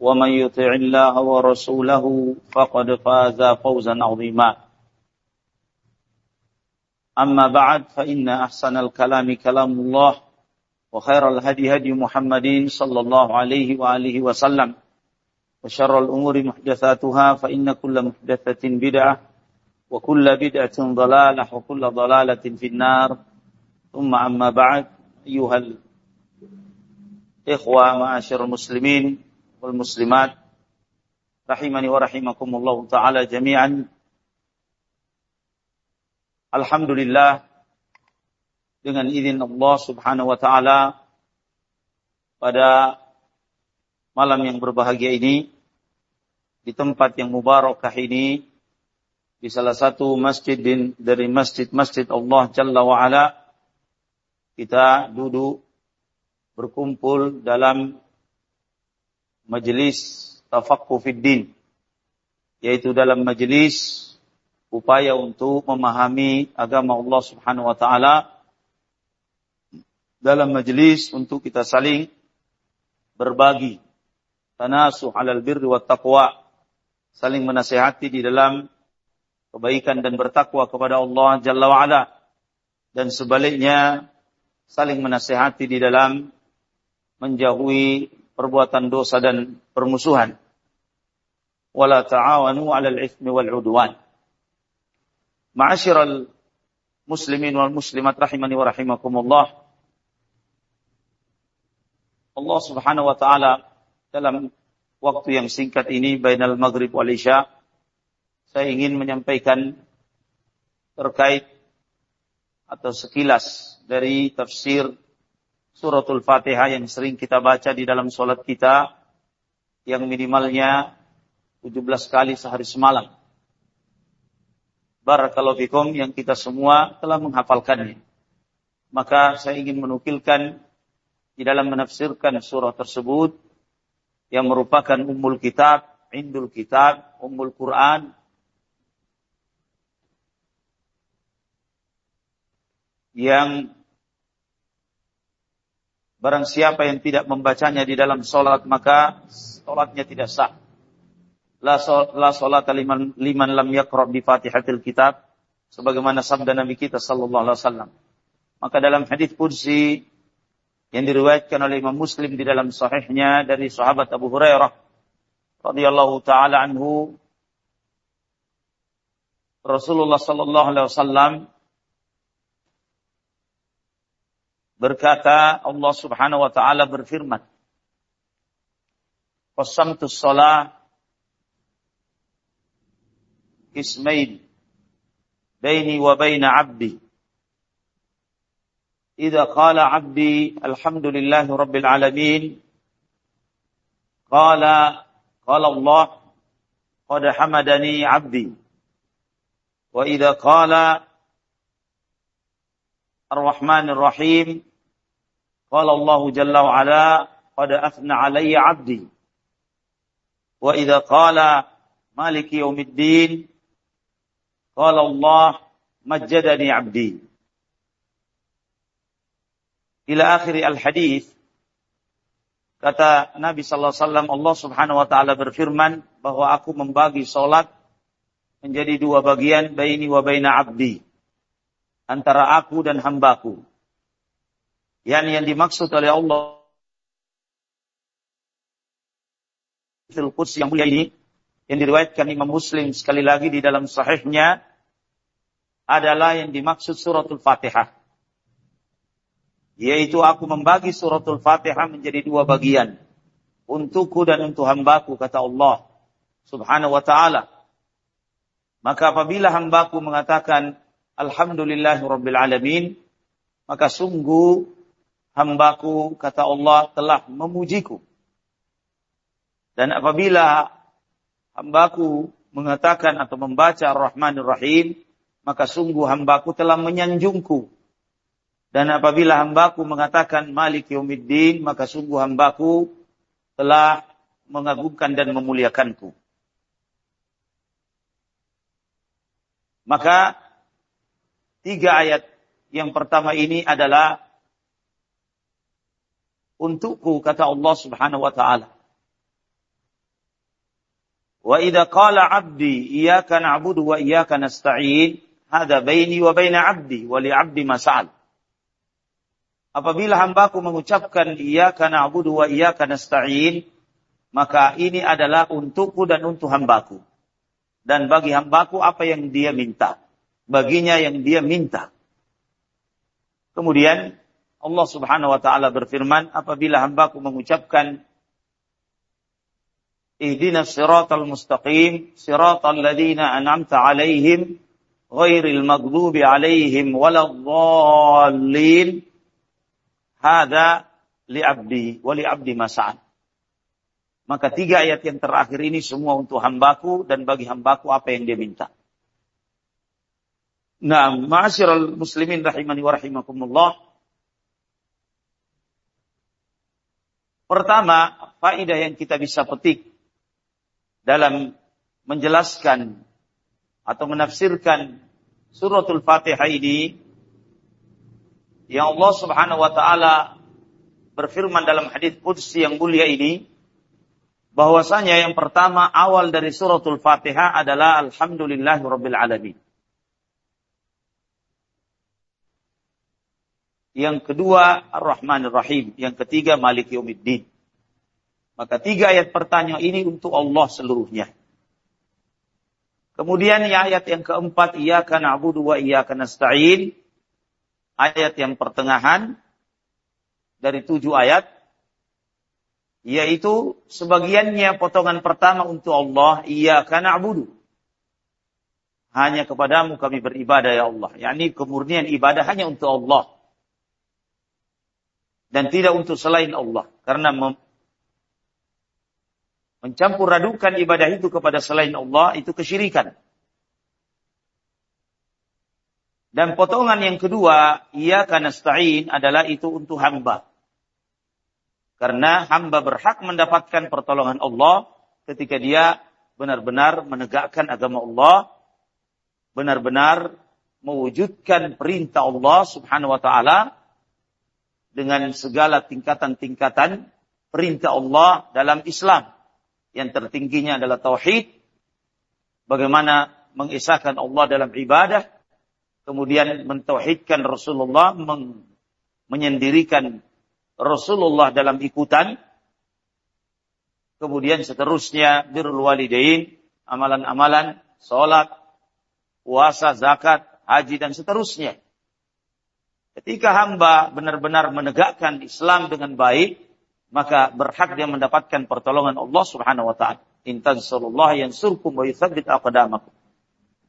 ومن يطع الله ورسوله فقد فاز فوزا عظيما. أما بعد فإن أحسن الكلام كلام الله وخير الهدي هدي محمد صلى الله عليه وآله وسلم وشر الأمور محدثاتها فإن كل محدثة بدعة وكل بدعة ضلالة وكل ضلالة في النار. ثم أما بعد أيها الإخوة معاشر المسلمين wal muslimat rahimani wa rahimakumullah taala jami'an. Alhamdulillah dengan izin Allah Subhanahu wa taala pada malam yang berbahagia ini di tempat yang mubarakah ini di salah satu masjid dari masjid-masjid Allah Jalla wa ala kita duduk berkumpul dalam majelis tafaqquh fid din yaitu dalam majelis upaya untuk memahami agama Allah Subhanahu wa taala. Dalam majelis untuk kita saling berbagi tanasuh alal birri wat taqwa saling menasihati di dalam kebaikan dan bertakwa kepada Allah Jalla wa ala. Dan sebaliknya saling menasihati di dalam menjauhi perbuatan dosa dan permusuhan. Wala ta'awanu 'alal itsmi wal 'udwan. Ma'asyiral muslimin wal muslimat rahimani wa rahimakumullah. Allah Subhanahu wa taala dalam waktu yang singkat ini bainal maghrib wal isya saya ingin menyampaikan terkait atau sekilas dari tafsir suratul Fatihah yang sering kita baca di dalam sholat kita yang minimalnya 17 kali sehari semalam. Barakallahu fikum yang kita semua telah menghafalkannya. Maka saya ingin menukilkan di dalam menafsirkan surah tersebut yang merupakan ummul kitab, indul kitab, ummul Quran, yang Barang siapa yang tidak membacanya di dalam solat maka solatnya tidak sah. La, solat liman, liman lam yakra bi fatihatil kitab. Sebagaimana sabda Nabi kita sallallahu alaihi wasallam. Maka dalam hadis kursi yang diriwayatkan oleh Imam Muslim di dalam sahihnya dari sahabat Abu Hurairah radhiyallahu taala anhu Rasulullah sallallahu alaihi wasallam Berkata Allah Subhanahu wa taala berfirman, "Qasamtu shalah ismail baini wa baina 'abdi." إذا قال عبدي الحمد لله رب العالمين قال قال الله قد حمدني عبدي وإذا قال الرحمن الرحيم قال الله جل وعلا قد أثنى علي عبدي وإذا قال مالك يوم الدين قال الله مجدني عبدي إلى آخر الحديث Kata Nabi Sallallahu Alaihi Wasallam, Allah Subhanahu Wa Taala berfirman bahwa aku membagi solat menjadi dua bagian baini wa baina abdi antara aku dan hambaku. Yani yang dimaksud oleh Allah fil Quds yang mulia ini yang diriwayatkan Imam Muslim sekali lagi di dalam sahihnya adalah yang dimaksud suratul Fatihah. Yaitu aku membagi suratul Fatihah menjadi dua bagian. Untukku dan untuk hambaku, kata Allah subhanahu wa ta'ala. Maka apabila hambaku mengatakan, Alhamdulillahi Rabbil Alamin, maka sungguh hambaku, kata Allah, telah memujiku. Dan apabila hambaku mengatakan atau membaca Ar-Rahmanir Rahim, maka sungguh hambaku telah menyanjungku. Dan apabila hambaku mengatakan Malik Yawmiddin, maka sungguh hambaku telah mengagungkan dan memuliakanku. Maka tiga ayat yang pertama ini adalah untukku kata Allah Subhanahu wa taala. Wa idza qala 'abdi iyyaka na'budu wa iyyaka nasta'in, hadza baini wa baina 'abdi wa li 'abdi mas'al. Apabila hambaku mengucapkan iyyaka na'budu wa iyyaka nasta'in, maka ini adalah untukku dan untuk hambaku. Dan bagi hambaku apa yang dia minta. Baginya yang dia minta. Kemudian Allah Subhanahu wa taala berfirman, apabila hambaku mengucapkan Ihdina siratal mustaqim, siratal ladina an'amta alaihim, ghairil maghdubi alaihim waladdallin. Hada li abdi wa li abdi mas'al. Maka tiga ayat yang terakhir ini semua untuk hambaku dan bagi hambaku apa yang dia minta. Nah, ma'asyiral muslimin rahimani wa rahimakumullah. Pertama, faedah yang kita bisa petik dalam menjelaskan atau menafsirkan suratul Fatihah ini yang Allah Subhanahu wa taala berfirman dalam hadis qudsi yang mulia ini bahwasanya yang pertama awal dari suratul Fatihah adalah alhamdulillahirabbil alamin. Yang kedua Ar-Rahmanir Rahim, yang ketiga Malik Yaumiddin. Maka tiga ayat pertanyaan ini untuk Allah seluruhnya. Kemudian ayat yang keempat, Iyaka na'budu wa iyaka nasta'in. Ayat yang pertengahan dari tujuh ayat. Yaitu sebagiannya potongan pertama untuk Allah, Iyaka na'budu. Hanya kepadamu kami beribadah ya Allah. Yani kemurnian ibadah hanya untuk Allah. Dan tidak untuk selain Allah. Karena mencampur radukan ibadah itu kepada selain Allah itu kesyirikan. Dan potongan yang kedua, ia karena stain adalah itu untuk hamba. Karena hamba berhak mendapatkan pertolongan Allah ketika dia benar-benar menegakkan agama Allah, benar-benar mewujudkan perintah Allah subhanahu wa ta'ala dengan segala tingkatan-tingkatan perintah Allah dalam Islam yang tertingginya adalah tauhid, bagaimana mengisahkan Allah dalam ibadah, kemudian mentauhidkan Rasulullah, men menyendirikan Rasulullah dalam ikutan, kemudian seterusnya birrul walidain, amalan-amalan, sholat, puasa, zakat, haji, dan seterusnya. Ketika hamba benar-benar menegakkan Islam dengan baik, maka berhak dia mendapatkan pertolongan Allah Subhanahu wa taala. In tansurullah yansurkum wa yutsabbit aqdamakum.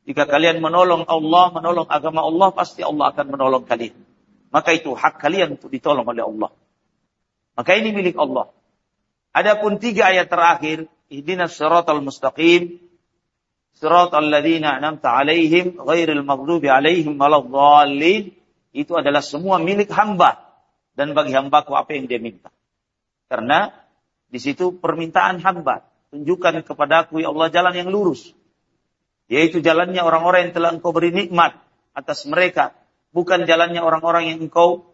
Jika kalian menolong Allah, menolong agama Allah, pasti Allah akan menolong kalian. Maka itu hak kalian untuk ditolong oleh Allah. Maka ini milik Allah. Adapun tiga ayat terakhir, ihdinas siratal mustaqim, siratal ladzina an'amta alaihim, ghairil maghdubi alaihim waladdallin, itu adalah semua milik hamba dan bagi hambaku apa yang dia minta. Karena di situ permintaan hamba. Tunjukkan kepadaku ya Allah jalan yang lurus. Yaitu jalannya orang-orang yang telah engkau beri nikmat atas mereka. Bukan jalannya orang-orang yang engkau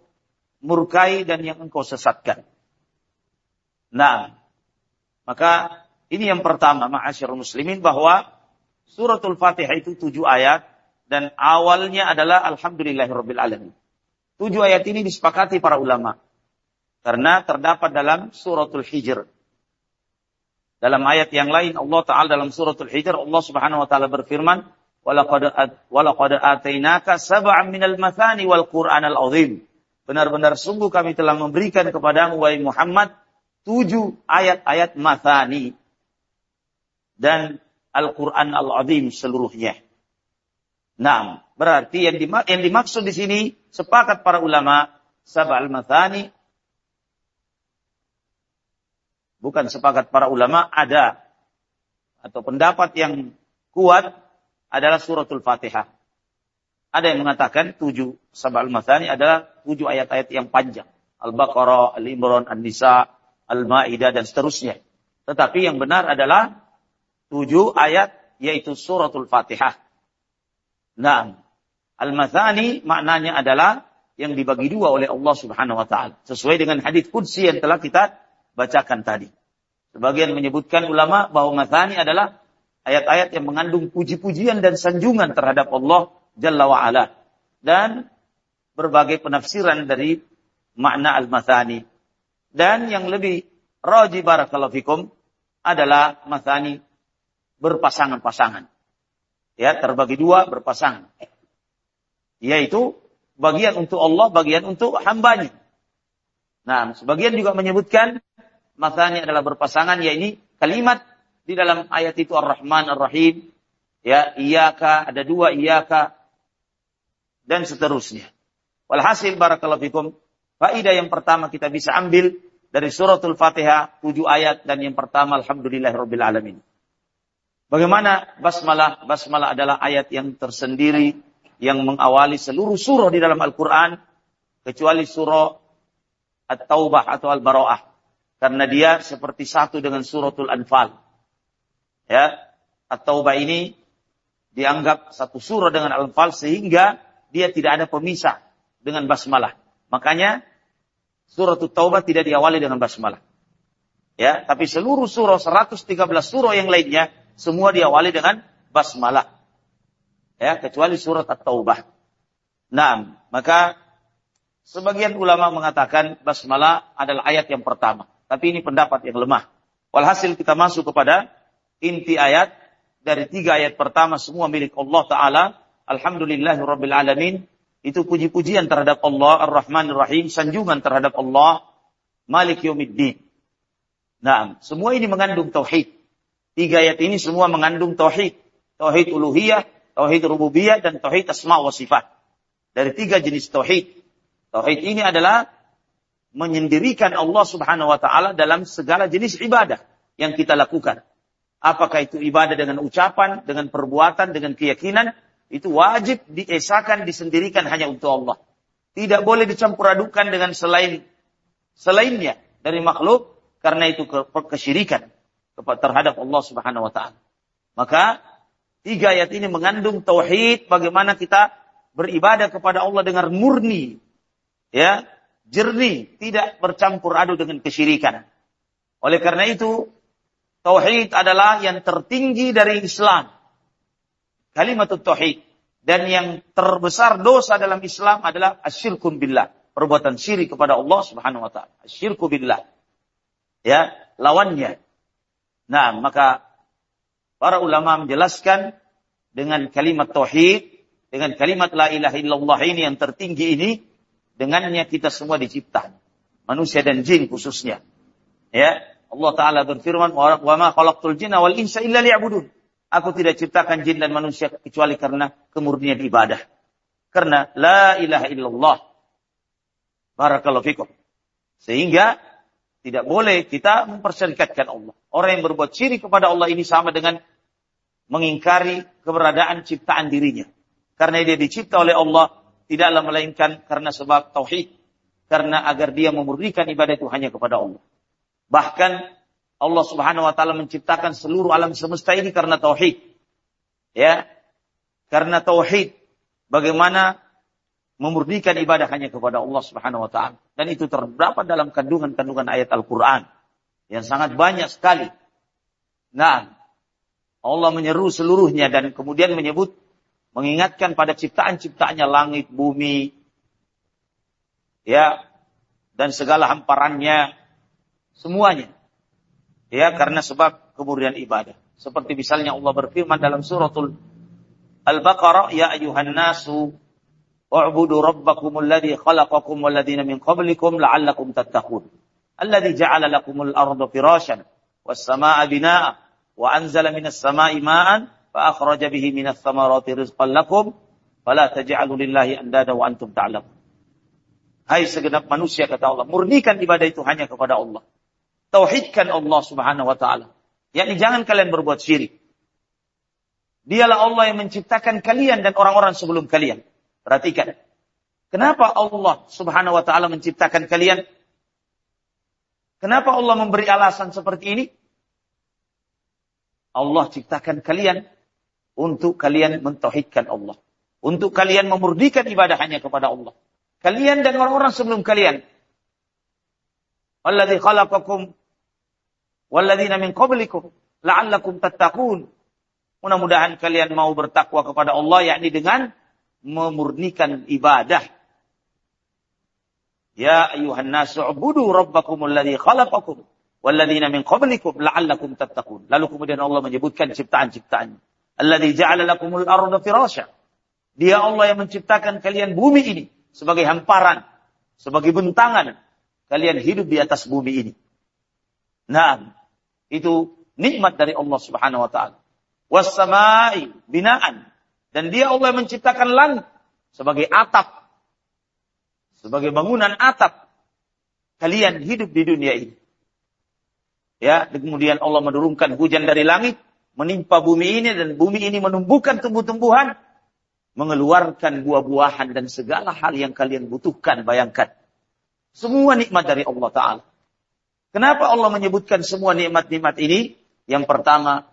murkai dan yang engkau sesatkan. Nah, maka ini yang pertama, ma'asyarul muslimin, bahwa suratul fatihah itu tujuh ayat, dan awalnya adalah Alhamdulillahirrabbilalamin. Tujuh ayat ini disepakati para ulama. Karena terdapat dalam suratul hijr. Dalam ayat yang lain Allah Ta'ala dalam suratul hijr Allah Subhanahu Wa Ta'ala berfirman walaqad walaqad atainaka sab'an minal mathani wal qur'anal azim. Benar-benar sungguh kami telah memberikan kepadamu wahai Muhammad tujuh ayat-ayat mathani dan Al-Quran Al-Azim seluruhnya. Nah, berarti yang, dimak yang dimaksud di sini sepakat para ulama sab'al mathani bukan sepakat para ulama ada atau pendapat yang kuat adalah suratul Fatihah. Ada yang mengatakan tujuh sab'al mathani adalah tujuh ayat-ayat yang panjang. Al-Baqarah, Al-Imran, An-Nisa, Al-Ma'idah dan seterusnya. Tetapi yang benar adalah tujuh ayat yaitu suratul Fatihah. Nah, Al-Mathani maknanya adalah yang dibagi dua oleh Allah Subhanahu wa taala sesuai dengan hadis qudsi yang telah kita bacakan tadi. Sebagian menyebutkan ulama bahwa mathani adalah ayat-ayat yang mengandung puji-pujian dan sanjungan terhadap Allah Jalla wa ala dan berbagai penafsiran dari makna al-mathani. Dan yang lebih raji barakallahu fikum adalah mathani berpasangan-pasangan. Ya, terbagi dua berpasangan. Yaitu bagian untuk Allah, bagian untuk hambanya. Nah, sebagian juga menyebutkan masanya adalah berpasangan, ya ini kalimat di dalam ayat itu Ar-Rahman Ar-Rahim, ya, iyaka, ada dua iyaka, dan seterusnya. Walhasil barakallahu fikum, faidah yang pertama kita bisa ambil dari suratul Fatihah, tujuh ayat, dan yang pertama Alhamdulillahirabbil Alamin. Bagaimana basmalah? Basmalah adalah ayat yang tersendiri yang mengawali seluruh surah di dalam Al-Quran, kecuali surah At-Taubah atau Al-Bara'ah. Karena dia seperti satu dengan suratul Anfal. Ya, At-Taubah ini dianggap satu surah dengan Al-Anfal sehingga dia tidak ada pemisah dengan basmalah. Makanya suratul Taubah tidak diawali dengan basmalah. Ya, tapi seluruh surah 113 surah yang lainnya semua diawali dengan basmalah ya kecuali surat At-Taubah. Nah, maka sebagian ulama mengatakan basmalah adalah ayat yang pertama, tapi ini pendapat yang lemah. Walhasil kita masuk kepada inti ayat dari tiga ayat pertama semua milik Allah Taala. Alhamdulillahirabbil alamin. Itu puji-pujian terhadap Allah Ar-Rahman Ar-Rahim, sanjungan terhadap Allah Malik Yaumiddin. Nah, semua ini mengandung tauhid. Tiga ayat ini semua mengandung tauhid. Tauhid uluhiyah, tauhid rububiyah dan tauhid asma wa sifat. Dari tiga jenis tauhid. Tauhid ini adalah menyendirikan Allah Subhanahu wa taala dalam segala jenis ibadah yang kita lakukan. Apakah itu ibadah dengan ucapan, dengan perbuatan, dengan keyakinan, itu wajib diesakan, disendirikan hanya untuk Allah. Tidak boleh dicampur adukan dengan selain selainnya dari makhluk karena itu kesyirikan terhadap Allah Subhanahu wa taala. Maka Tiga ayat ini mengandung tauhid bagaimana kita beribadah kepada Allah dengan murni, ya, jernih, tidak bercampur aduk dengan kesyirikan. Oleh karena itu, tauhid adalah yang tertinggi dari Islam. Kalimat tauhid dan yang terbesar dosa dalam Islam adalah asyirkun billah, perbuatan syirik kepada Allah Subhanahu wa taala. Asyirku billah. Ya, lawannya. Nah, maka Para ulama menjelaskan dengan kalimat tauhid, dengan kalimat la ilaha illallah ini yang tertinggi ini, dengannya kita semua dicipta. Manusia dan jin khususnya. Ya, Allah Ta'ala berfirman, wa ma khalaqtul jinna wal insa illa liya'budun. Aku tidak ciptakan jin dan manusia kecuali karena kemurnian ibadah. Karena la ilaha illallah. Barakallahu fikum. Sehingga tidak boleh kita memperserikatkan Allah. Orang yang berbuat syirik kepada Allah ini sama dengan mengingkari keberadaan ciptaan dirinya. Karena dia dicipta oleh Allah tidaklah melainkan karena sebab tauhid, karena agar dia memurnikan ibadah itu hanya kepada Allah. Bahkan Allah Subhanahu wa taala menciptakan seluruh alam semesta ini karena tauhid. Ya. Karena tauhid bagaimana memurnikan ibadah hanya kepada Allah Subhanahu wa taala. Dan itu terdapat dalam kandungan-kandungan ayat Al-Qur'an yang sangat banyak sekali. Nah, Allah menyeru seluruhnya dan kemudian menyebut mengingatkan pada ciptaan-ciptaannya langit, bumi, ya, dan segala hamparannya, semuanya. Ya, karena sebab kemudian ibadah. Seperti misalnya Allah berfirman dalam suratul Al-Baqarah ya ayuhan nasu u'budu rabbakum alladhi khalaqakum walladhina min qablikum la'allakum tattaqun. Alladhi ja'ala lakumul arda firasyan was samaa'a binaa'a wa anzala minas samaa'i ma'an fa akhraja bihi minas thamarati rizqan lakum fala taj'alu lillahi andada wa antum. Hai segenap manusia kata Allah, murnikan ibadah itu hanya kepada Allah. Tauhidkan Allah Subhanahu wa taala. Yakni jangan kalian berbuat syirik. Dialah Allah yang menciptakan kalian dan orang-orang sebelum kalian. Perhatikan. Kenapa Allah Subhanahu wa taala menciptakan kalian? Kenapa Allah memberi alasan seperti ini? Allah ciptakan kalian untuk kalian mentauhidkan Allah. Untuk kalian memurnikan ibadah hanya kepada Allah. Kalian dan orang-orang sebelum kalian. Walladzi khalaqakum walladzina min qablikum la'allakum tattaqun. Mudah-mudahan kalian mau bertakwa kepada Allah yakni dengan memurnikan ibadah. Ya ayuhan nasu ubudu rabbakum alladzi khalaqakum walladzina min qablikum la'allakum tattaqun. Lalu kemudian Allah menyebutkan ciptaan-ciptaan. Alladzi ja'ala lakumul arda firasya. Dia Allah yang menciptakan kalian bumi ini sebagai hamparan, sebagai bentangan. Kalian hidup di atas bumi ini. Nah, itu nikmat dari Allah Subhanahu wa taala. Wassamai binaan. Dan dia Allah yang menciptakan langit sebagai atap. Sebagai bangunan atap. Kalian hidup di dunia ini. Ya, kemudian Allah menurunkan hujan dari langit menimpa bumi ini dan bumi ini menumbuhkan tumbuh-tumbuhan mengeluarkan buah-buahan dan segala hal yang kalian butuhkan. Bayangkan. Semua nikmat dari Allah Ta'ala. Kenapa Allah menyebutkan semua nikmat-nikmat ini? Yang pertama,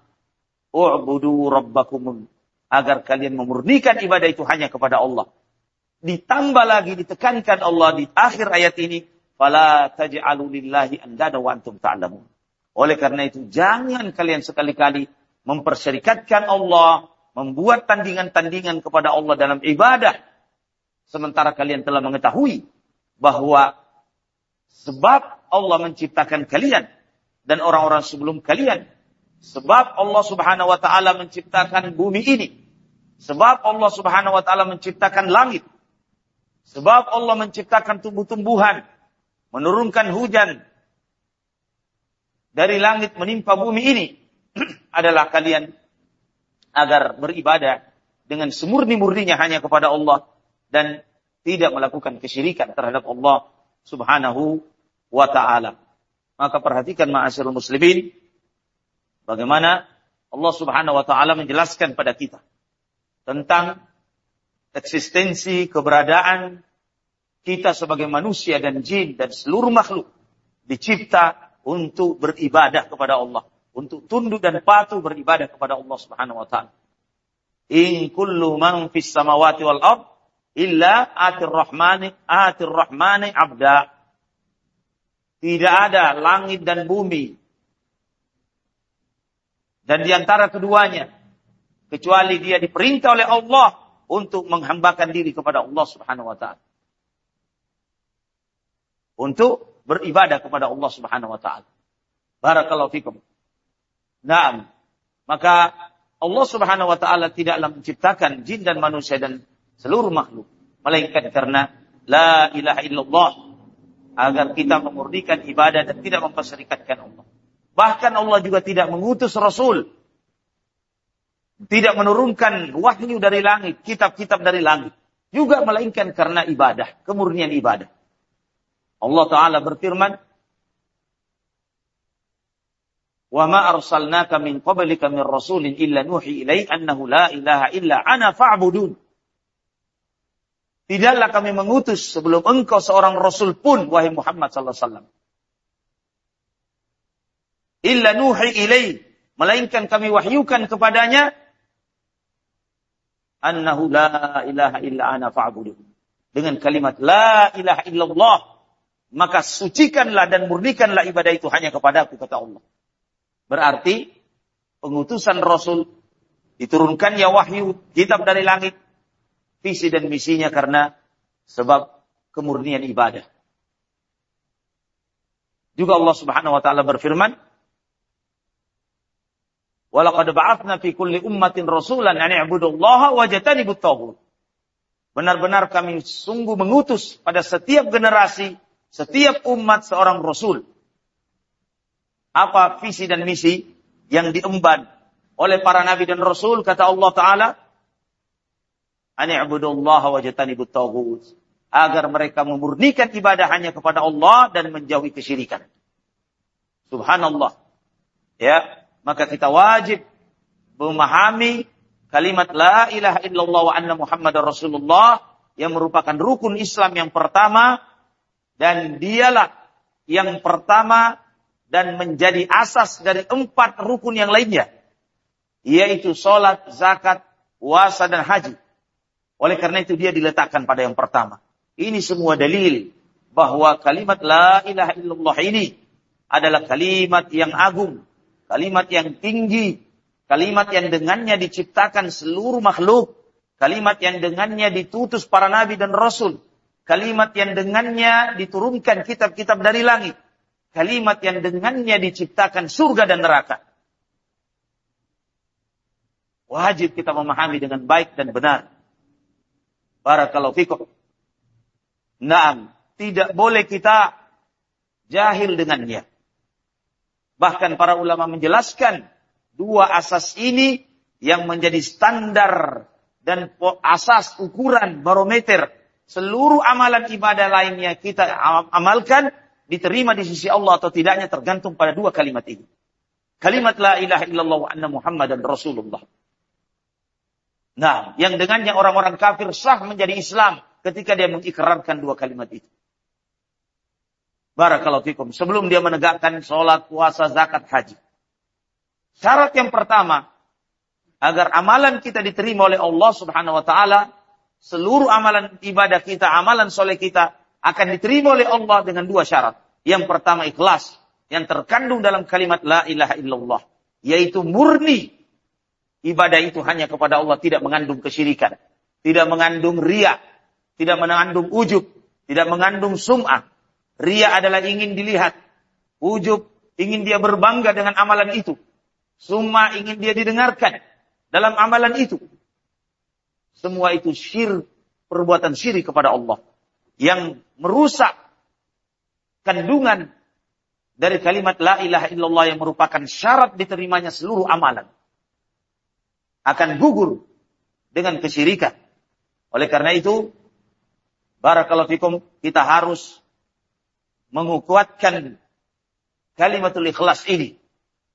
U'budu rabbakum. Agar kalian memurnikan ibadah itu hanya kepada Allah. Ditambah lagi, ditekankan Allah di akhir ayat ini. Fala taj'alu lillahi andada wa antum ta'lamun. Oleh karena itu, jangan kalian sekali-kali mempersyarikatkan Allah membuat tandingan-tandingan kepada Allah dalam ibadah. Sementara kalian telah mengetahui bahwa sebab Allah menciptakan kalian dan orang-orang sebelum kalian. Sebab Allah subhanahu wa ta'ala menciptakan bumi ini. Sebab Allah subhanahu wa ta'ala menciptakan langit. Sebab Allah menciptakan tumbuh-tumbuhan. Menurunkan hujan. Dari langit menimpa bumi ini. adalah kalian agar beribadah dengan semurni-murninya hanya kepada Allah dan tidak melakukan kesyirikan terhadap Allah Subhanahu wa taala. Maka perhatikan ma'asyiral muslimin bagaimana Allah Subhanahu wa taala menjelaskan pada kita tentang eksistensi keberadaan kita sebagai manusia dan jin dan seluruh makhluk dicipta untuk beribadah kepada Allah untuk tunduk dan patuh beribadah kepada Allah Subhanahu wa taala. In kullu man fis samawati wal ard illa atir rahmani atir rahmani abda. Tidak ada langit dan bumi dan di antara keduanya kecuali dia diperintah oleh Allah untuk menghambakan diri kepada Allah Subhanahu wa taala. Untuk beribadah kepada Allah Subhanahu wa taala. Barakallahu fikum. Nah, maka Allah Subhanahu wa taala tidaklah menciptakan jin dan manusia dan seluruh makhluk melainkan karena la ilaha illallah agar kita memurnikan ibadah dan tidak memperserikatkan Allah. Bahkan Allah juga tidak mengutus rasul tidak menurunkan wahyu dari langit, kitab-kitab dari langit. Juga melainkan karena ibadah, kemurnian ibadah. Allah Ta'ala berfirman, ma arsalnaka min qablika min rasulin illa nuhi ilai annahu la ilaha illa ana fa'budun. Tidaklah kami mengutus sebelum engkau seorang rasul pun wahai Muhammad sallallahu alaihi wasallam. Illa nuhi ilai melainkan kami wahyukan kepadanya annahu la ilaha illa ana fa'budun. Dengan kalimat la ilaha illallah maka sucikanlah dan murnikanlah ibadah itu hanya kepadaku kata Allah. Berarti pengutusan Rasul diturunkannya wahyu kitab dari langit visi dan misinya karena sebab kemurnian ibadah. Juga Allah Subhanahu wa taala berfirman, Walaqad ba'athna fi kulli ummatin rasulan an i'budullaha wa jatanibut taghut. Benar-benar kami sungguh mengutus pada setiap generasi, setiap umat seorang rasul. Apa visi dan misi yang diemban oleh para nabi dan rasul kata Allah taala an i'budullaha wa jatanibut taghut agar mereka memurnikan ibadah hanya kepada Allah dan menjauhi kesyirikan. Subhanallah. Ya, maka kita wajib memahami kalimat la ilaha illallah wa anna muhammadar rasulullah yang merupakan rukun Islam yang pertama dan dialah yang pertama dan menjadi asas dari empat rukun yang lainnya yaitu sholat, zakat, puasa dan haji. Oleh karena itu dia diletakkan pada yang pertama. Ini semua dalil bahwa kalimat la ilaha illallah ini adalah kalimat yang agung kalimat yang tinggi, kalimat yang dengannya diciptakan seluruh makhluk, kalimat yang dengannya ditutus para nabi dan rasul, kalimat yang dengannya diturunkan kitab-kitab dari langit, kalimat yang dengannya diciptakan surga dan neraka. Wajib kita memahami dengan baik dan benar. Barakallahu fikum. Naam, tidak boleh kita jahil dengannya. Bahkan para ulama menjelaskan dua asas ini yang menjadi standar dan asas ukuran barometer seluruh amalan ibadah lainnya kita amalkan diterima di sisi Allah atau tidaknya tergantung pada dua kalimat ini. Kalimat la ilaha illallah wa anna muhammadan rasulullah. Nah, yang dengannya orang-orang kafir sah menjadi Islam ketika dia mengikrarkan dua kalimat itu. Barakallahu fikum. Sebelum dia menegakkan sholat, puasa, zakat, haji. Syarat yang pertama, agar amalan kita diterima oleh Allah subhanahu wa ta'ala, seluruh amalan ibadah kita, amalan soleh kita, akan diterima oleh Allah dengan dua syarat. Yang pertama ikhlas, yang terkandung dalam kalimat la ilaha illallah. Yaitu murni. Ibadah itu hanya kepada Allah, tidak mengandung kesyirikan. Tidak mengandung ria, tidak mengandung ujub, tidak mengandung sum'ah, Ria adalah ingin dilihat. Ujub ingin dia berbangga dengan amalan itu. Summa ingin dia didengarkan dalam amalan itu. Semua itu syir, perbuatan syirik kepada Allah. Yang merusak kandungan dari kalimat la ilaha illallah yang merupakan syarat diterimanya seluruh amalan. Akan gugur dengan kesyirikan. Oleh karena itu, barakallahu fikum, kita harus mengukuatkan kalimatul ikhlas ini.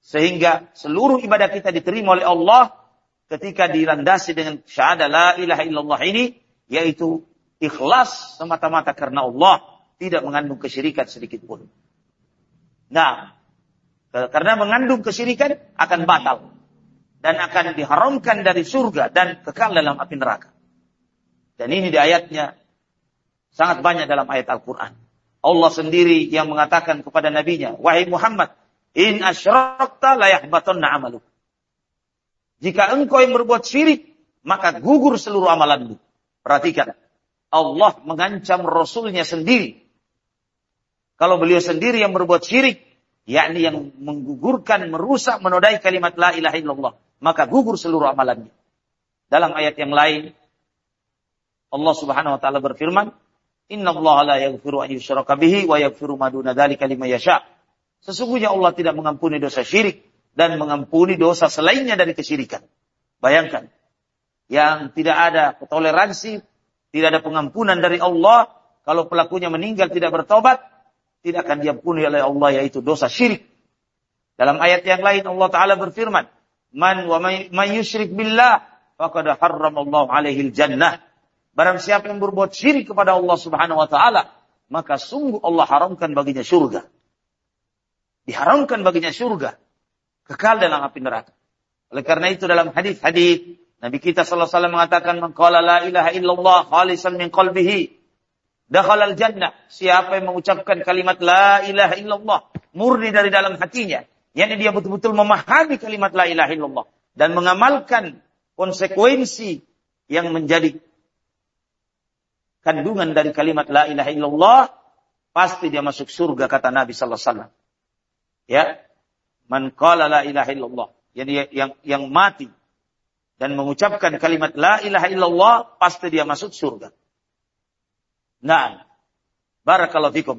Sehingga seluruh ibadah kita diterima oleh Allah ketika dilandasi dengan syahadah la ilaha illallah ini. Yaitu ikhlas semata-mata karena Allah. Tidak mengandung kesyirikan sedikit pun. Nah, karena mengandung kesyirikan akan batal. Dan akan diharamkan dari surga dan kekal dalam api neraka. Dan ini di ayatnya sangat banyak dalam ayat Al-Quran. Allah sendiri yang mengatakan kepada nabinya, "Wahai Muhammad, in asyrakta la amaluk." Jika engkau yang berbuat syirik, maka gugur seluruh amalanmu. Perhatikan. Allah mengancam Rasulnya sendiri. Kalau beliau sendiri yang berbuat syirik, yakni yang menggugurkan, merusak, menodai kalimat la ilaha illallah, maka gugur seluruh amalannya. Dalam ayat yang lain, Allah Subhanahu wa taala berfirman, Inna Allah la yaghfiru an yushraka bihi wa yaghfiru ma duna dzalika yasha. Sesungguhnya Allah tidak mengampuni dosa syirik dan mengampuni dosa selainnya dari kesyirikan. Bayangkan, yang tidak ada toleransi, tidak ada pengampunan dari Allah, kalau pelakunya meninggal tidak bertobat, tidak akan diampuni oleh Allah yaitu dosa syirik. Dalam ayat yang lain Allah Taala berfirman, "Man wa man yusyrik billah faqad harramallahu alaihi jannah." Barang siapa yang berbuat syirik kepada Allah Subhanahu wa taala, maka sungguh Allah haramkan baginya surga. Diharamkan baginya surga. Kekal dalam api neraka. Oleh karena itu dalam hadis-hadis Nabi kita sallallahu alaihi wasallam mengatakan man qala la ilaha illallah khalisan min qalbihi dakhala jannah. Siapa yang mengucapkan kalimat la ilaha illallah murni dari dalam hatinya, yakni dia betul-betul memahami kalimat la ilaha illallah dan mengamalkan konsekuensi yang menjadi kandungan dari kalimat la ilaha illallah, pasti dia masuk surga kata Nabi sallallahu alaihi wasallam. Ya. Man qala la ilaha illallah. yang yang yang mati dan mengucapkan kalimat la ilaha illallah pasti dia masuk surga. Nah, barakallahu fikum.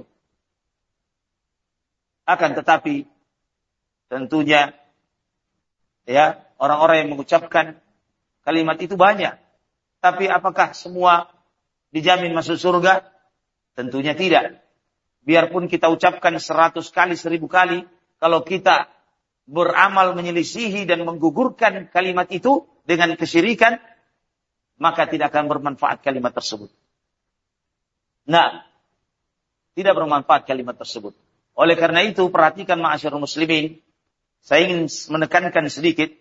Akan tetapi tentunya ya orang-orang yang mengucapkan kalimat itu banyak. Tapi apakah semua dijamin masuk surga? Tentunya tidak. Biarpun kita ucapkan seratus kali, seribu kali, kalau kita beramal menyelisihi dan menggugurkan kalimat itu dengan kesyirikan, maka tidak akan bermanfaat kalimat tersebut. Nah, tidak bermanfaat kalimat tersebut. Oleh karena itu, perhatikan ma'asyarul muslimin. Saya ingin menekankan sedikit.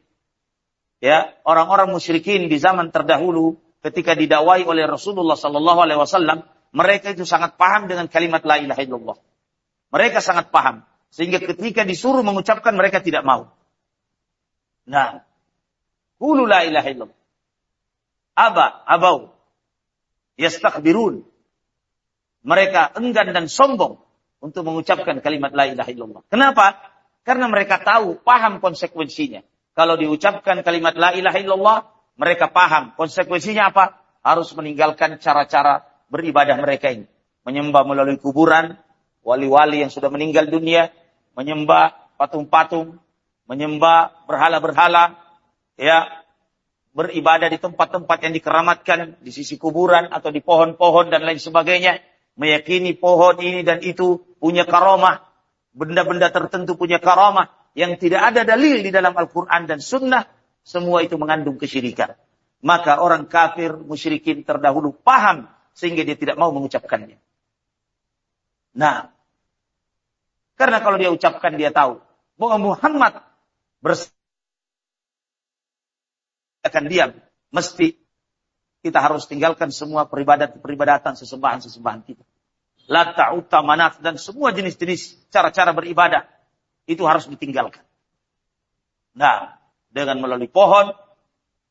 Ya, orang-orang musyrikin di zaman terdahulu ketika didakwai oleh Rasulullah sallallahu alaihi wasallam, mereka itu sangat paham dengan kalimat la ilaha illallah. Mereka sangat paham. Sehingga ketika disuruh mengucapkan mereka tidak mau. Nah, Qulu la ilaha illallah. Aba, abau. Yastakbirun. Mereka enggan dan sombong untuk mengucapkan kalimat la ilaha illallah. Kenapa? Karena mereka tahu, paham konsekuensinya. Kalau diucapkan kalimat la ilaha illallah, mereka paham konsekuensinya apa? Harus meninggalkan cara-cara beribadah mereka ini. Menyembah melalui kuburan, wali-wali yang sudah meninggal dunia, menyembah patung-patung, menyembah berhala-berhala, ya beribadah di tempat-tempat yang dikeramatkan di sisi kuburan atau di pohon-pohon dan lain sebagainya, meyakini pohon ini dan itu punya karomah, benda-benda tertentu punya karomah yang tidak ada dalil di dalam Al-Quran dan Sunnah, semua itu mengandung kesyirikan. Maka orang kafir, musyrikin terdahulu paham sehingga dia tidak mau mengucapkannya. Nah, karena kalau dia ucapkan dia tahu bahwa Muhammad akan diam. Mesti kita harus tinggalkan semua peribadat peribadatan sesembahan-sesembahan kita. Lata, utamanat, dan semua jenis-jenis cara-cara beribadah. Itu harus ditinggalkan. Nah, dengan melalui pohon,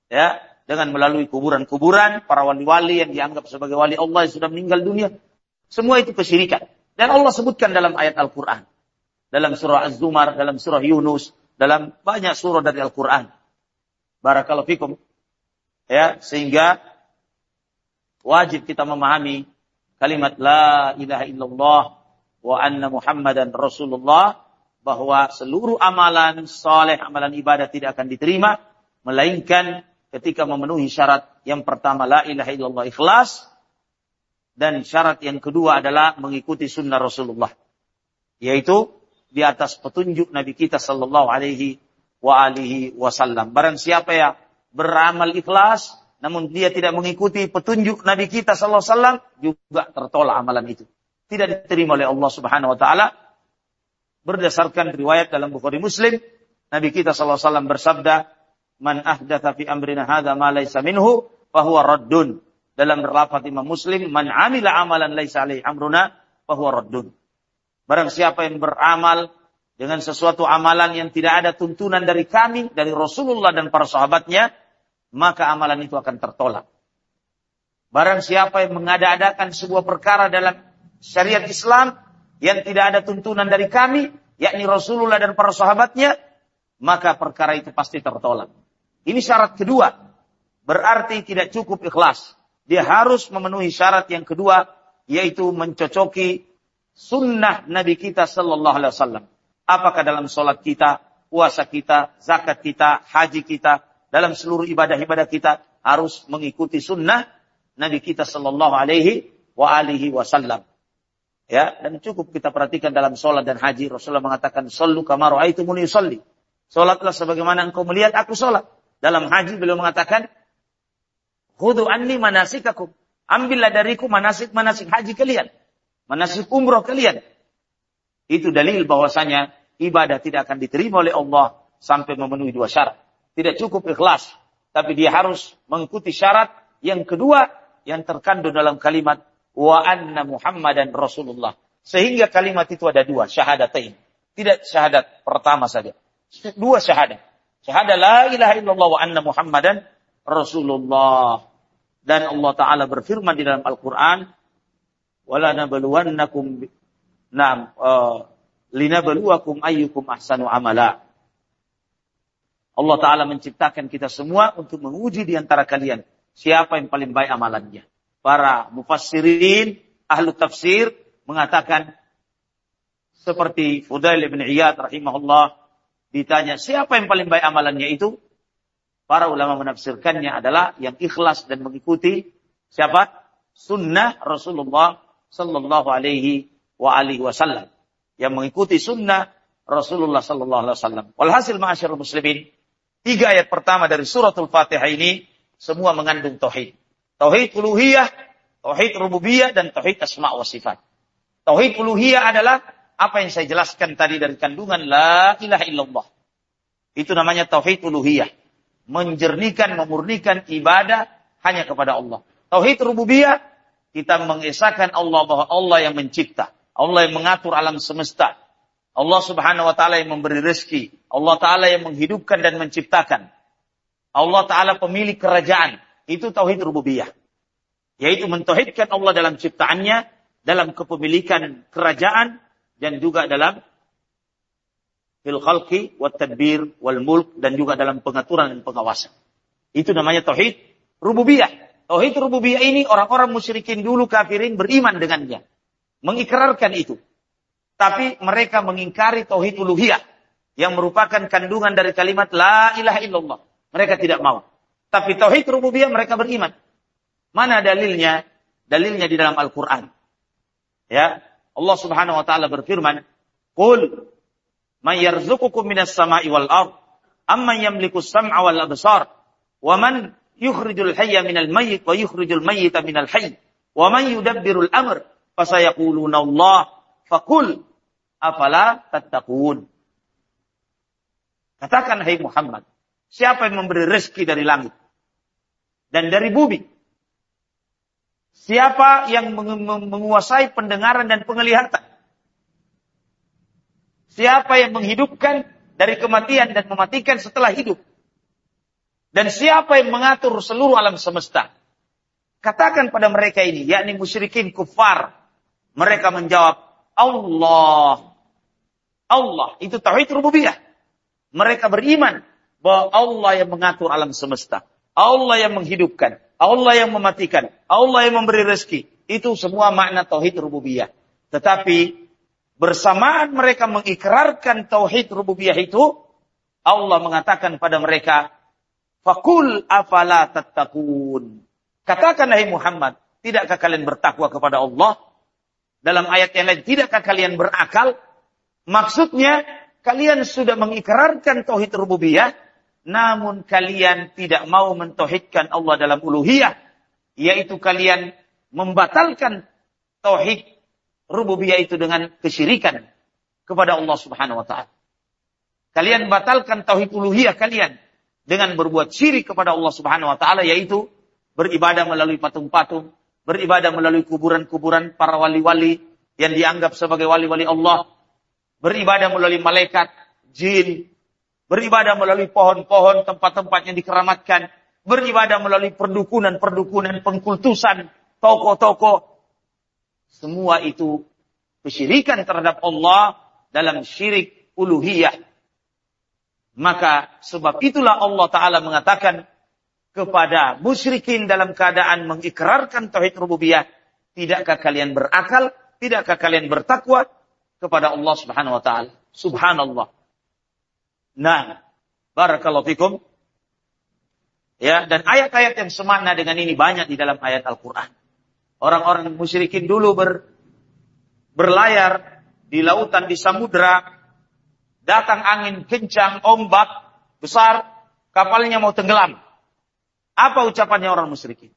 ya, dengan melalui kuburan-kuburan, para wali-wali yang dianggap sebagai wali Allah yang sudah meninggal dunia. Semua itu kesyirikan. Dan Allah sebutkan dalam ayat Al-Quran dalam surah Az-Zumar, dalam surah Yunus, dalam banyak surah dari Al-Quran. Barakallahu fikum. Ya, sehingga wajib kita memahami kalimat la ilaha illallah wa anna muhammadan rasulullah bahwa seluruh amalan soleh, amalan ibadah tidak akan diterima melainkan ketika memenuhi syarat yang pertama la ilaha illallah ikhlas dan syarat yang kedua adalah mengikuti sunnah Rasulullah yaitu di atas petunjuk Nabi kita sallallahu alaihi wa alihi wasallam. Barang siapa yang beramal ikhlas namun dia tidak mengikuti petunjuk Nabi kita sallallahu alaihi wasallam juga tertolak amalan itu. Tidak diterima oleh Allah Subhanahu wa taala. Berdasarkan riwayat dalam Bukhari Muslim, Nabi kita wasallam bersabda, "Man ahdatha fi amrina hadza ma laysa minhu fahuwa raddun." Dalam berlafaz Imam Muslim, "Man amila amalan laysa amruna fahuwa raddun." Barang siapa yang beramal dengan sesuatu amalan yang tidak ada tuntunan dari kami, dari Rasulullah dan para sahabatnya, maka amalan itu akan tertolak. Barang siapa yang mengada-adakan sebuah perkara dalam syariat Islam yang tidak ada tuntunan dari kami, yakni Rasulullah dan para sahabatnya, maka perkara itu pasti tertolak. Ini syarat kedua. Berarti tidak cukup ikhlas. Dia harus memenuhi syarat yang kedua, yaitu mencocoki sunnah Nabi kita Sallallahu Alaihi Wasallam. Apakah dalam sholat kita, puasa kita, zakat kita, haji kita, dalam seluruh ibadah-ibadah kita harus mengikuti sunnah Nabi kita Sallallahu Alaihi Wasallam. Ya, dan cukup kita perhatikan dalam sholat dan haji Rasulullah mengatakan sallu kama raaitumuni usolli. Sholatlah sebagaimana engkau melihat aku sholat. Dalam haji beliau mengatakan Hudu anni manasikakum. Ambillah dariku manasik-manasik haji kalian manasik umroh kalian. Itu dalil bahwasanya ibadah tidak akan diterima oleh Allah sampai memenuhi dua syarat. Tidak cukup ikhlas, tapi dia harus mengikuti syarat yang kedua yang terkandung dalam kalimat wa anna Muhammadan Rasulullah. Sehingga kalimat itu ada dua, syahadatain. Tidak syahadat pertama saja. Dua syahadat. Syahadat la ilaha illallah wa anna Muhammadan Rasulullah. Dan Allah Ta'ala berfirman di dalam Al-Quran, wala nabluwannakum na'am uh, linabluwakum ayyukum ahsanu amala. Allah Ta'ala menciptakan kita semua untuk menguji di antara kalian. Siapa yang paling baik amalannya. Para mufassirin, ahlu tafsir, mengatakan seperti Fudail bin Iyad rahimahullah ditanya siapa yang paling baik amalannya itu para ulama menafsirkannya adalah yang ikhlas dan mengikuti siapa sunnah Rasulullah Sallallahu Alaihi wa alihi Wasallam yang mengikuti sunnah Rasulullah Sallallahu Alaihi Wasallam. Walhasil ma'asyarul muslimin Tiga ayat pertama dari suratul Fatihah ini semua mengandung tauhid. Tauhid uluhiyah, tauhid rububiyah dan tauhid asma wa sifat. Tauhid uluhiyah adalah apa yang saya jelaskan tadi dari kandungan la ilaha illallah. Itu namanya tauhid uluhiyah. Menjernihkan, memurnikan ibadah hanya kepada Allah. Tauhid rububiyah kita mengesahkan Allah bahwa Allah yang mencipta, Allah yang mengatur alam semesta, Allah subhanahu wa ta'ala yang memberi rezeki. Allah ta'ala yang menghidupkan dan menciptakan. Allah ta'ala pemilik kerajaan. Itu tauhid rububiyah. Yaitu mentauhidkan Allah dalam ciptaannya, dalam kepemilikan kerajaan, dan juga dalam fil khalqi, wat tadbir, wal mulk, dan juga dalam pengaturan dan pengawasan. Itu namanya tauhid rububiyah. Tauhid rububiyah ini orang-orang musyrikin dulu kafirin beriman dengannya. Mengikrarkan itu. Tapi mereka mengingkari tauhid uluhiyah yang merupakan kandungan dari kalimat la ilaha illallah. Mereka tidak mau. Tapi tauhid rububiyah mereka beriman. Mana dalilnya? Dalilnya di dalam Al-Qur'an. Ya, Allah Subhanahu wa taala berfirman, "Qul may yarzuqukum minas sama'i wal ard, amman yamliku as-sam'a wal absar, wa man yukhrijul hayya minal mayyit wa yukhrijul mayyita minal hayy, wa man yudabbirul amr?" Fasayaquluna Allah Fakul afala tattaqun. Katakan hai Muhammad, siapa yang memberi rezeki dari langit dan dari bumi? Siapa yang menguasai pendengaran dan penglihatan? Siapa yang menghidupkan dari kematian dan mematikan setelah hidup? Dan siapa yang mengatur seluruh alam semesta? Katakan pada mereka ini, yakni musyrikin kufar. Mereka menjawab, Allah. Allah itu tauhid rububiyah. Mereka beriman bahwa Allah yang mengatur alam semesta. Allah yang menghidupkan, Allah yang mematikan, Allah yang memberi rezeki. Itu semua makna tauhid rububiyah. Tetapi bersamaan mereka mengikrarkan tauhid rububiyah itu, Allah mengatakan pada mereka, Fakul afala tattaqun. Katakan hai Muhammad, tidakkah kalian bertakwa kepada Allah? Dalam ayat yang lain, tidakkah kalian berakal? Maksudnya, kalian sudah mengikrarkan tauhid rububiyah, namun kalian tidak mau mentauhidkan Allah dalam uluhiyah, yaitu kalian membatalkan tauhid rububiyah itu dengan kesyirikan kepada Allah Subhanahu wa taala. Kalian batalkan tauhid uluhiyah kalian dengan berbuat syirik kepada Allah Subhanahu wa taala yaitu beribadah melalui patung-patung, beribadah melalui kuburan-kuburan para wali-wali yang dianggap sebagai wali-wali Allah, beribadah melalui malaikat, jin, beribadah melalui pohon-pohon, tempat-tempat yang dikeramatkan, beribadah melalui perdukunan-perdukunan, pengkultusan, toko-toko. Semua itu kesyirikan terhadap Allah dalam syirik uluhiyah. Maka sebab itulah Allah Ta'ala mengatakan, kepada musyrikin dalam keadaan mengikrarkan tauhid rububiyah, tidakkah kalian berakal? Tidakkah kalian bertakwa kepada Allah Subhanahu wa taala? Subhanallah. Nah, barakallahu fikum. Ya, dan ayat-ayat yang semakna dengan ini banyak di dalam ayat Al-Qur'an. Orang-orang musyrikin dulu ber, berlayar di lautan di samudra, datang angin kencang, ombak besar, kapalnya mau tenggelam. Apa ucapannya orang musyrikin?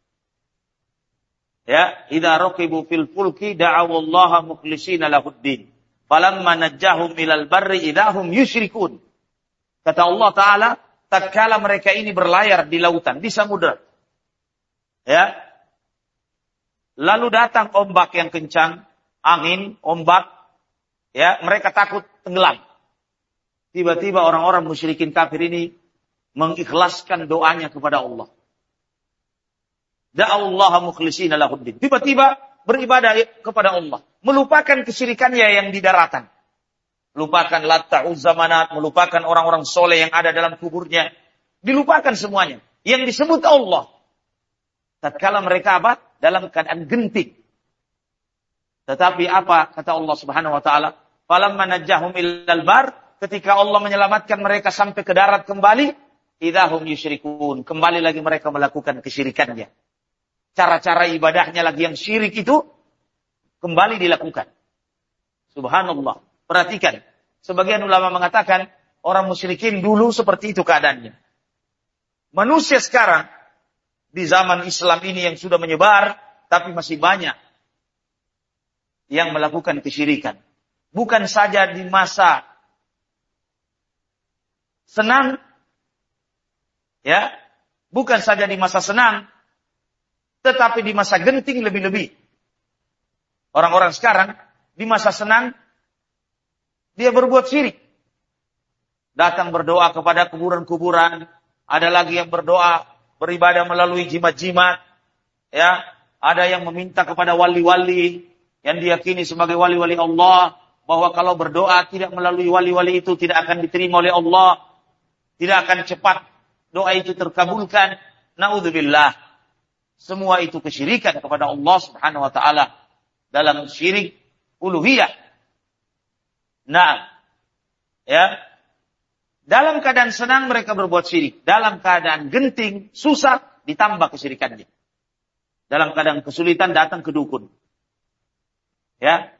Ya, idza raqibu fil fulki da'awallaha mukhlishina lahuddin. Falamma najjahum ilal barri idahum yusyrikun. Kata Allah Ta'ala, tatkala mereka ini berlayar di lautan, di samudera. Ya. Lalu datang ombak yang kencang, angin, ombak, ya, mereka takut tenggelam. Tiba-tiba orang-orang musyrikin kafir ini mengikhlaskan doanya kepada Allah. Da'allaha mukhlishina lahuddin. Tiba-tiba beribadah kepada Allah. Melupakan kesyirikannya yang di daratan. Lupakan Latta Uzzamanat, melupakan orang-orang soleh yang ada dalam kuburnya. Dilupakan semuanya. Yang disebut Allah. Tatkala mereka apa? Dalam keadaan genting. Tetapi apa kata Allah Subhanahu wa taala? Falamma najjahum ilal bar, ketika Allah menyelamatkan mereka sampai ke darat kembali, idahum yusyrikun. Kembali lagi mereka melakukan kesyirikannya. Cara-cara ibadahnya lagi yang syirik itu kembali dilakukan. Subhanallah. Perhatikan. Sebagian ulama mengatakan orang musyrikin dulu seperti itu keadaannya. Manusia sekarang di zaman Islam ini yang sudah menyebar tapi masih banyak yang melakukan kesyirikan. Bukan saja di masa senang ya, bukan saja di masa senang tetapi di masa genting lebih-lebih. Orang-orang sekarang di masa senang dia berbuat syirik. Datang berdoa kepada kuburan-kuburan. Ada lagi yang berdoa beribadah melalui jimat-jimat. Ya, ada yang meminta kepada wali-wali yang diyakini sebagai wali-wali Allah bahwa kalau berdoa tidak melalui wali-wali itu tidak akan diterima oleh Allah, tidak akan cepat doa itu terkabulkan. Naudzubillah. Semua itu kesyirikan kepada Allah Subhanahu wa taala dalam syirik uluhiyah Nah, ya, dalam keadaan senang mereka berbuat syirik. Dalam keadaan genting, susah, ditambah kesyirikannya. Dalam keadaan kesulitan datang ke dukun. Ya,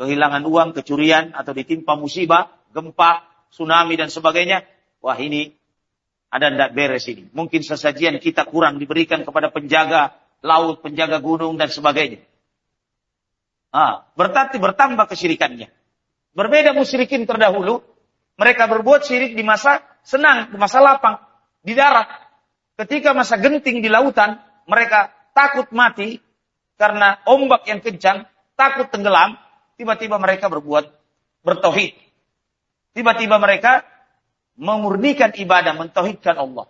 kehilangan uang, kecurian, atau ditimpa musibah, gempa, tsunami, dan sebagainya. Wah ini ada tidak beres ini. Mungkin sesajian kita kurang diberikan kepada penjaga laut, penjaga gunung, dan sebagainya. Ah, berarti bertambah kesyirikannya. Berbeda musyrikin terdahulu, mereka berbuat syirik di masa senang, di masa lapang, di darat. Ketika masa genting di lautan, mereka takut mati karena ombak yang kencang, takut tenggelam, tiba-tiba mereka berbuat bertauhid. Tiba-tiba mereka memurnikan ibadah, mentauhidkan Allah.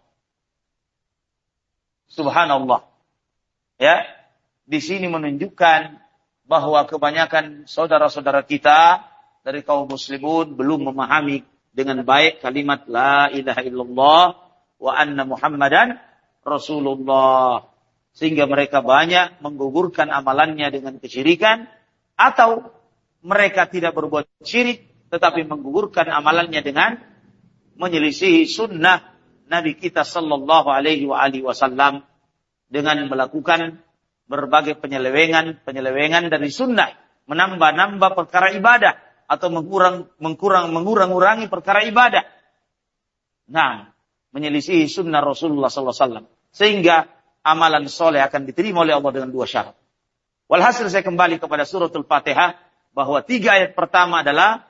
Subhanallah. Ya, di sini menunjukkan bahwa kebanyakan saudara-saudara kita dari kaum muslimun belum memahami dengan baik kalimat la ilaha illallah wa anna muhammadan rasulullah. Sehingga mereka banyak menggugurkan amalannya dengan kesyirikan atau mereka tidak berbuat syirik tetapi menggugurkan amalannya dengan menyelisihi sunnah Nabi kita sallallahu alaihi wasallam dengan melakukan berbagai penyelewengan penyelewengan dari sunnah menambah-nambah perkara ibadah atau mengurang mengkurang mengurang-urangi perkara ibadah. Nah, menyelisihi sunnah Rasulullah SAW. Sehingga amalan soleh akan diterima oleh Allah dengan dua syarat. Walhasil saya kembali kepada suratul Fatihah bahwa tiga ayat pertama adalah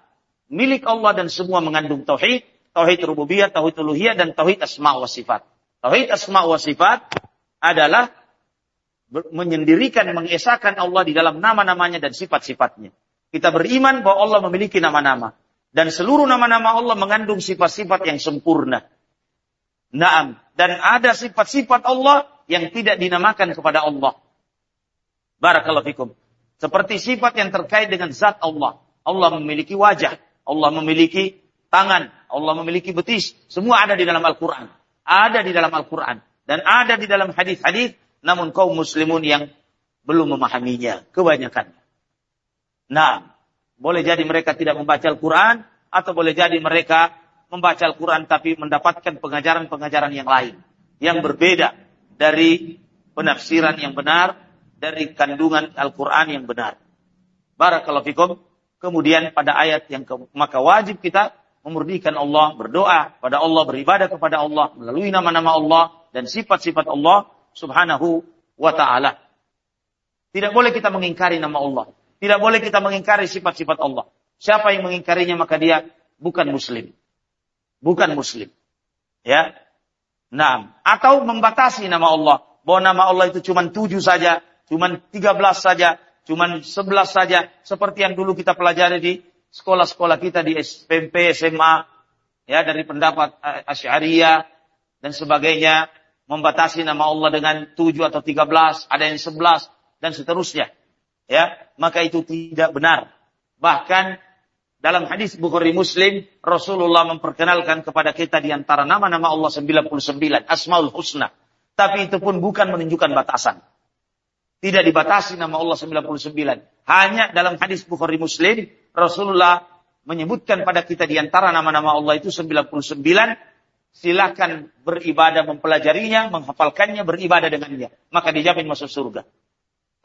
milik Allah dan semua mengandung tauhid, tauhid rububiyah, tauhid uluhiyah dan tauhid asma wa sifat. Tauhid asma wa sifat adalah menyendirikan mengesahkan Allah di dalam nama-namanya dan sifat-sifatnya. Kita beriman bahwa Allah memiliki nama-nama. Dan seluruh nama-nama Allah mengandung sifat-sifat yang sempurna. Naam. Dan ada sifat-sifat Allah yang tidak dinamakan kepada Allah. Barakallahu fikum. Seperti sifat yang terkait dengan zat Allah. Allah memiliki wajah. Allah memiliki tangan. Allah memiliki betis. Semua ada di dalam Al-Quran. Ada di dalam Al-Quran. Dan ada di dalam hadis-hadis. Namun kaum muslimun yang belum memahaminya. Kebanyakan. Nah, boleh jadi mereka tidak membaca Al-Quran, atau boleh jadi mereka membaca Al-Quran tapi mendapatkan pengajaran-pengajaran yang lain. Yang berbeda dari penafsiran yang benar, dari kandungan Al-Quran yang benar. Barakallahu fikum. Kemudian pada ayat yang ke, maka wajib kita memurnikan Allah, berdoa pada Allah, beribadah kepada Allah, melalui nama-nama Allah dan sifat-sifat Allah subhanahu wa ta'ala. Tidak boleh kita mengingkari nama Allah. Tidak boleh kita mengingkari sifat-sifat Allah. Siapa yang mengingkarinya maka dia bukan muslim. Bukan muslim. Ya. Nah, atau membatasi nama Allah. Bahwa nama Allah itu cuma tujuh saja, cuma tiga belas saja, cuma sebelas saja. Seperti yang dulu kita pelajari di sekolah-sekolah kita di SMP, SMA, ya dari pendapat Asy'ariyah dan sebagainya, membatasi nama Allah dengan tujuh atau tiga belas, ada yang sebelas dan seterusnya ya maka itu tidak benar. Bahkan Dalam hadis Bukhari Muslim, Rasulullah memperkenalkan kepada kita di antara nama-nama Allah 99, Asmaul Husna. Tapi itu pun bukan menunjukkan batasan. Tidak dibatasi nama Allah 99. Hanya dalam hadis Bukhari Muslim, Rasulullah menyebutkan pada kita di antara nama-nama Allah itu 99. Silakan beribadah mempelajarinya, menghafalkannya, beribadah dengannya. Maka dijamin masuk surga.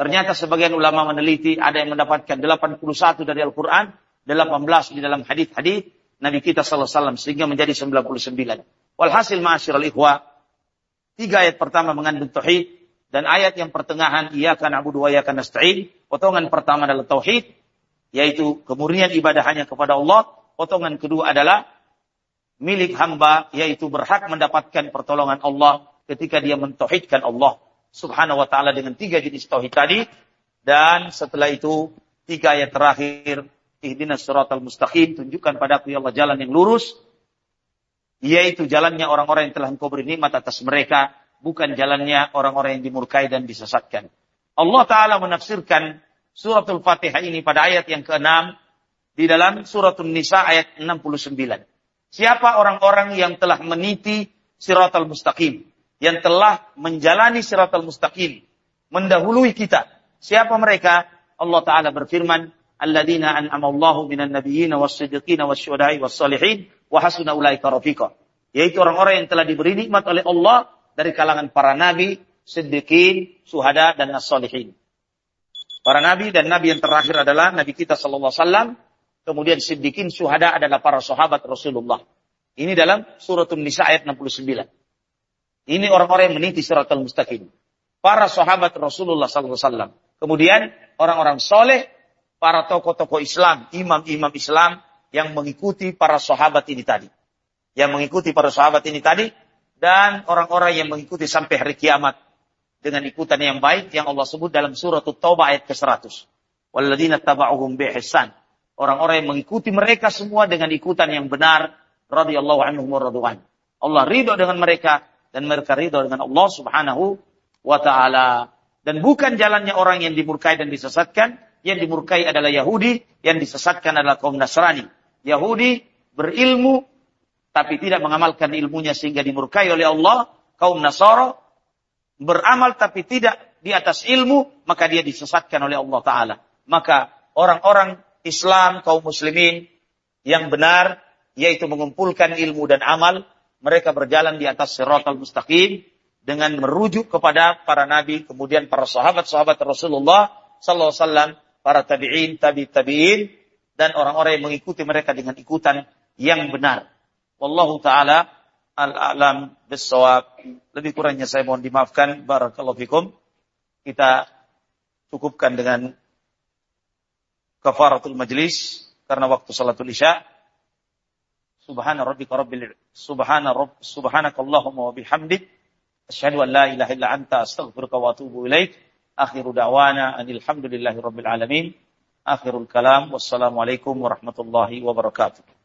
Ternyata sebagian ulama meneliti ada yang mendapatkan 81 dari Al-Quran, 18 di dalam hadis-hadis Nabi kita SAW sehingga menjadi 99. Walhasil ma'asyiral ikhwa, tiga ayat pertama mengandung tauhid, dan ayat yang pertengahan, ia akan abu dua, ia akan nasta'in. Potongan pertama adalah tauhid, yaitu kemurnian ibadah hanya kepada Allah. Potongan kedua adalah milik hamba, yaitu berhak mendapatkan pertolongan Allah ketika dia mentauhidkan Allah subhanahu wa ta'ala dengan tiga jenis tauhid tadi. Dan setelah itu, tiga ayat terakhir, ihdinas suratal mustaqim, tunjukkan padaku ya Allah jalan yang lurus, yaitu jalannya orang-orang yang telah engkau beri nikmat atas mereka, bukan jalannya orang-orang yang dimurkai dan disesatkan. Allah Ta'ala menafsirkan suratul Fatihah ini pada ayat yang ke-6 di dalam suratul Nisa ayat 69. Siapa orang-orang yang telah meniti siratal mustaqim, yang telah menjalani siratal mustaqim, mendahului kita. Siapa mereka? Allah Ta'ala berfirman, Alladzina an'amallahu minan nabiyyina was-siddiqina was-syuhada'i was-salihin wa hasuna ulaika rafiqa. Yaitu orang-orang yang telah diberi nikmat oleh Allah dari kalangan para nabi, siddiqin, suhada, dan as-solihin. Para nabi dan nabi yang terakhir adalah nabi kita sallallahu alaihi wasallam, kemudian siddiqin, suhada adalah para sahabat Rasulullah. Ini dalam suratul Nisa ayat 69. Ini orang-orang yang meniti siratal mustaqim. Para sahabat Rasulullah wasallam. Kemudian orang-orang soleh, para tokoh-tokoh Islam, imam-imam Islam yang mengikuti para sahabat ini tadi. Yang mengikuti para sahabat ini tadi dan orang-orang yang mengikuti sampai hari kiamat dengan ikutan yang baik yang Allah sebut dalam surat Taubah ayat ke-100. Walladzina taba'uhum biihsan. Orang-orang yang mengikuti mereka semua dengan ikutan yang benar radhiyallahu anhum radwan. Allah ridho dengan mereka dan mereka ridho dengan Allah Subhanahu wa taala. Dan bukan jalannya orang yang dimurkai dan disesatkan, yang dimurkai adalah Yahudi, yang disesatkan adalah kaum Nasrani. Yahudi berilmu tapi tidak mengamalkan ilmunya sehingga dimurkai oleh Allah, kaum Nasara beramal tapi tidak di atas ilmu, maka dia disesatkan oleh Allah Ta'ala. Maka orang-orang Islam, kaum muslimin yang benar, yaitu mengumpulkan ilmu dan amal, mereka berjalan di atas siratal mustaqim dengan merujuk kepada para nabi, kemudian para sahabat-sahabat Rasulullah sallallahu alaihi wasallam, para tabi'in, tabi tabi'in dan orang-orang yang mengikuti mereka dengan ikutan yang benar. Wallahu taala al-a'lam bissawab. Lebih kurangnya saya mohon dimaafkan. Barakallahu fikum. Kita cukupkan dengan kafaratul majlis karena waktu salatul isya. Subhana rabbika rabbil subhana rabb subhanakallahumma wa bihamdik asyhadu an la ilaha illa anta astaghfiruka wa atubu ilaik. Akhiru da'wana anil hamdulillahi rabbil alamin. Akhirul kalam wassalamualaikum warahmatullahi wabarakatuh.